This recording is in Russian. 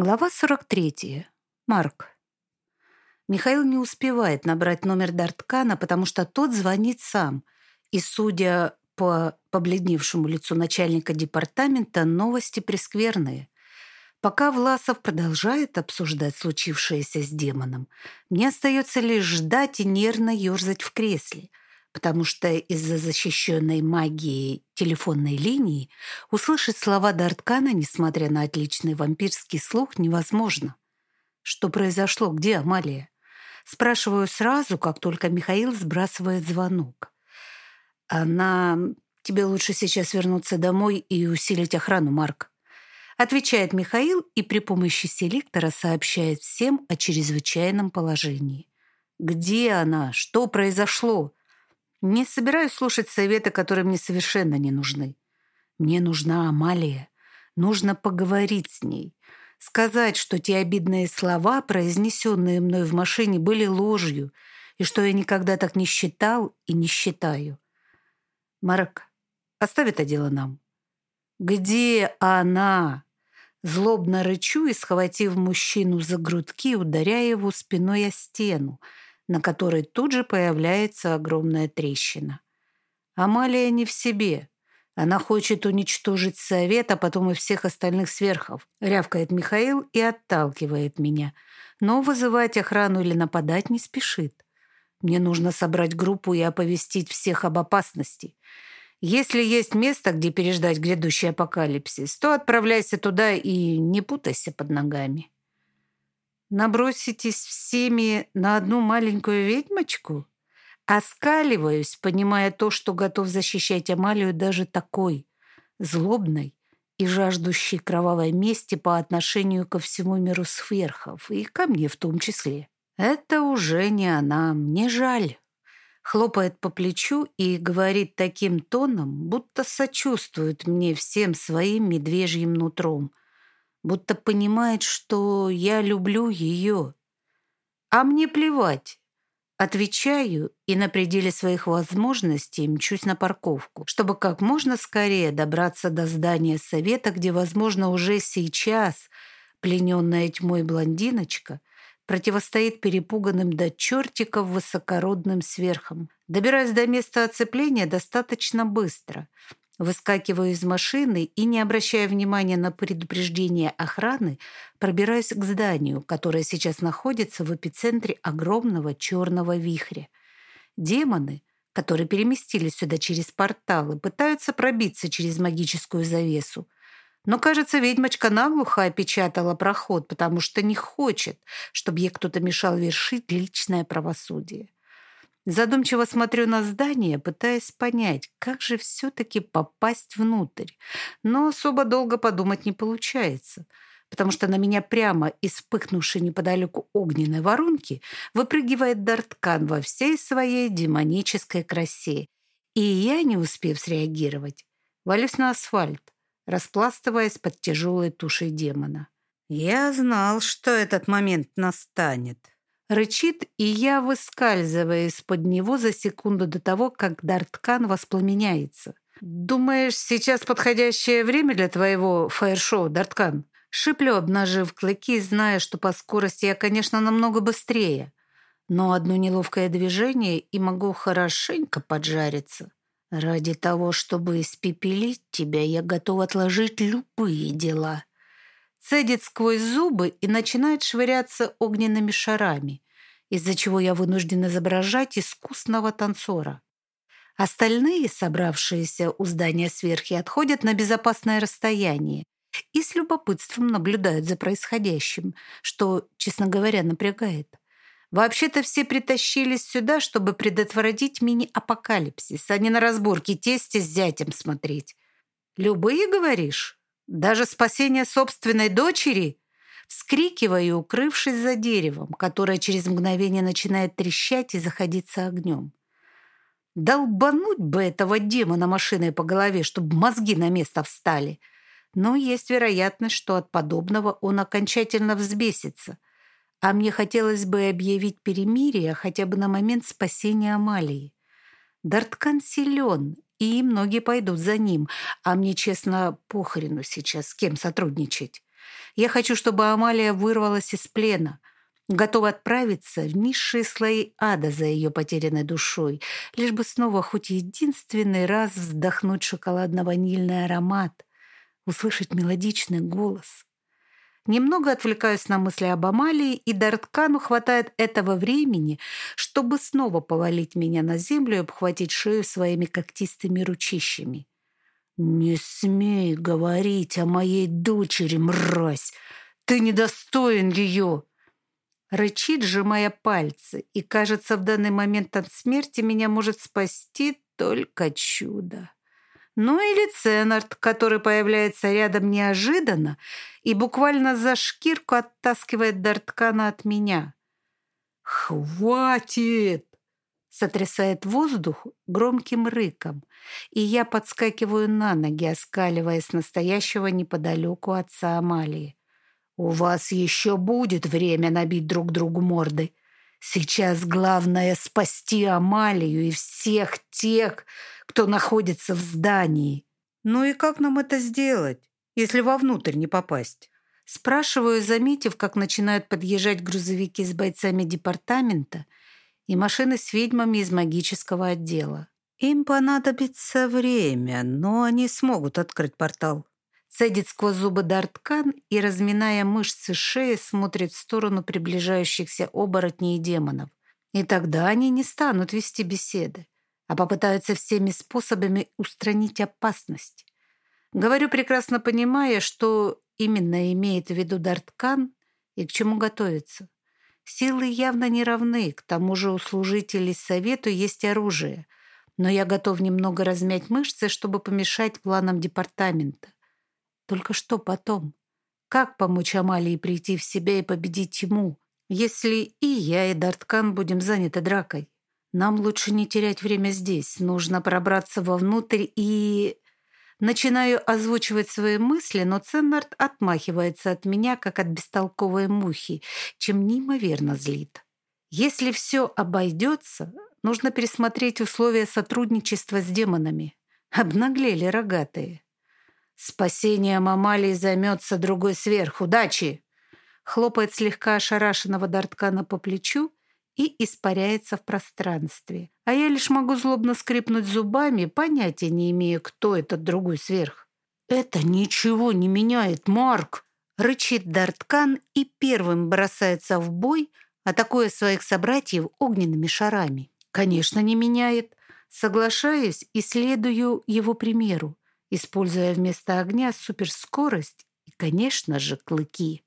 Глава 43. Марк. Михаил не успевает набрать номер Дарткана, потому что тот звонит сам. И, судя по побледневшему лицу начальника департамента, новости прескверные. Пока Власов продолжает обсуждать случившееся с демоном, мне остается лишь ждать и нервно ерзать в кресле – потому что из-за защищенной магией телефонной линии услышать слова Дарткана, несмотря на отличный вампирский слух, невозможно. Что произошло? Где Амалия? Спрашиваю сразу, как только Михаил сбрасывает звонок. Она... Тебе лучше сейчас вернуться домой и усилить охрану, Марк. Отвечает Михаил и при помощи селектора сообщает всем о чрезвычайном положении. Где она? Что произошло? Не собираюсь слушать советы, которые мне совершенно не нужны. Мне нужна Амалия. Нужно поговорить с ней. Сказать, что те обидные слова, произнесенные мной в машине, были ложью, и что я никогда так не считал и не считаю. Марк, оставь это дело нам. Где она? Злобно рычу и, схватив мужчину за грудки, ударяя его спиной о стену, на которой тут же появляется огромная трещина. Амалия не в себе. Она хочет уничтожить совет, а потом и всех остальных сверхов. Рявкает Михаил и отталкивает меня. Но вызывать охрану или нападать не спешит. Мне нужно собрать группу и оповестить всех об опасности. Если есть место, где переждать грядущий апокалипсис, то отправляйся туда и не путайся под ногами. Наброситесь всеми на одну маленькую ведьмочку? Оскаливаюсь, понимая то, что готов защищать Амалию даже такой, злобной и жаждущей кровавой мести по отношению ко всему миру сверхов, и ко мне в том числе. Это уже не она, мне жаль. Хлопает по плечу и говорит таким тоном, будто сочувствует мне всем своим медвежьим нутром – будто понимает, что я люблю ее. А мне плевать. Отвечаю и на пределе своих возможностей мчусь на парковку, чтобы как можно скорее добраться до здания совета, где, возможно, уже сейчас плененная тьмой блондиночка противостоит перепуганным до чертиков высокородным сверхам. Добираюсь до места оцепления достаточно быстро — Выскакиваю из машины и, не обращая внимания на предупреждение охраны, пробираюсь к зданию, которое сейчас находится в эпицентре огромного черного вихря. Демоны, которые переместились сюда через порталы, пытаются пробиться через магическую завесу. Но, кажется, ведьмочка наглухо опечатала проход, потому что не хочет, чтобы ей кто-то мешал вершить личное правосудие. Задумчиво смотрю на здание, пытаясь понять, как же все-таки попасть внутрь. Но особо долго подумать не получается, потому что на меня прямо из вспыхнувшей неподалеку огненной воронки выпрыгивает Дарткан во всей своей демонической красе. И я, не успев среагировать, валюсь на асфальт, распластываясь под тяжелой тушей демона. Я знал, что этот момент настанет. Рычит, и я выскальзываю из-под него за секунду до того, как Дарткан воспламеняется. «Думаешь, сейчас подходящее время для твоего фаер-шоу, Дарткан?» Шиплю, обнажив клыки, зная, что по скорости я, конечно, намного быстрее. Но одно неловкое движение, и могу хорошенько поджариться. Ради того, чтобы испепелить тебя, я готов отложить любые дела цедит сквозь зубы и начинает швыряться огненными шарами, из-за чего я вынужден изображать искусного танцора. Остальные, собравшиеся у здания сверхи, отходят на безопасное расстояние и с любопытством наблюдают за происходящим, что, честно говоря, напрягает. Вообще-то все притащились сюда, чтобы предотвратить мини-апокалипсис, а не на разборки тести с зятем смотреть. «Любые, говоришь?» Даже спасение собственной дочери? Вскрикиваю, укрывшись за деревом, которое через мгновение начинает трещать и заходиться огнем. Долбануть бы этого демона машиной по голове, чтобы мозги на место встали. Но есть вероятность, что от подобного он окончательно взбесится. А мне хотелось бы объявить перемирие хотя бы на момент спасения Амалии. Дарткан силен, и многие пойдут за ним, а мне, честно, похрену сейчас, с кем сотрудничать. Я хочу, чтобы Амалия вырвалась из плена, готова отправиться в низшие слои ада за ее потерянной душой, лишь бы снова хоть единственный раз вздохнуть шоколадно-ванильный аромат, услышать мелодичный голос. Немного отвлекаюсь на мысли об Амалии, и Дарткану хватает этого времени, чтобы снова повалить меня на землю и обхватить шею своими когтистыми ручищами. «Не смей говорить о моей дочери, мразь! Ты недостоин ее!» Рычит, сжимая пальцы, и, кажется, в данный момент от смерти меня может спасти только чудо. Ну или Ценарт, который появляется рядом неожиданно и буквально за шкирку оттаскивает Дарткана от меня. «Хватит!» сотрясает воздух громким рыком, и я подскакиваю на ноги, оскаливаясь настоящего неподалеку отца Амалии. «У вас еще будет время набить друг другу морды. Сейчас главное — спасти Амалию и всех тех, кто находится в здании». «Ну и как нам это сделать, если вовнутрь не попасть?» Спрашиваю, заметив, как начинают подъезжать грузовики с бойцами департамента — и машины с ведьмами из магического отдела. Им понадобится время, но они смогут открыть портал. Цедит сквозь зубы Дарткан и, разминая мышцы шеи, смотрит в сторону приближающихся оборотней и демонов. И тогда они не станут вести беседы, а попытаются всеми способами устранить опасность. Говорю, прекрасно понимая, что именно имеет в виду Дарткан и к чему готовится. Силы явно не равны, к тому же у служителей совету есть оружие, но я готов немного размять мышцы, чтобы помешать планам департамента. Только что потом? Как помочь Амалии прийти в себя и победить ему, если и я, и Дарткан будем заняты дракой? Нам лучше не терять время здесь. Нужно пробраться вовнутрь и... Начинаю озвучивать свои мысли, но Ценнард отмахивается от меня, как от бестолковой мухи, чем неимоверно злит. Если все обойдется, нужно пересмотреть условия сотрудничества с демонами. Обнаглели рогатые. Спасением Амалии займется другой сверх. Удачи! Хлопает слегка ошарашенного Дарткана по плечу и испаряется в пространстве. А я лишь могу злобно скрипнуть зубами, понятия не имея, кто этот другой сверх. «Это ничего не меняет, Марк!» Рычит Дарткан и первым бросается в бой, атакуя своих собратьев огненными шарами. «Конечно, не меняет. Соглашаюсь и следую его примеру, используя вместо огня суперскорость и, конечно же, клыки».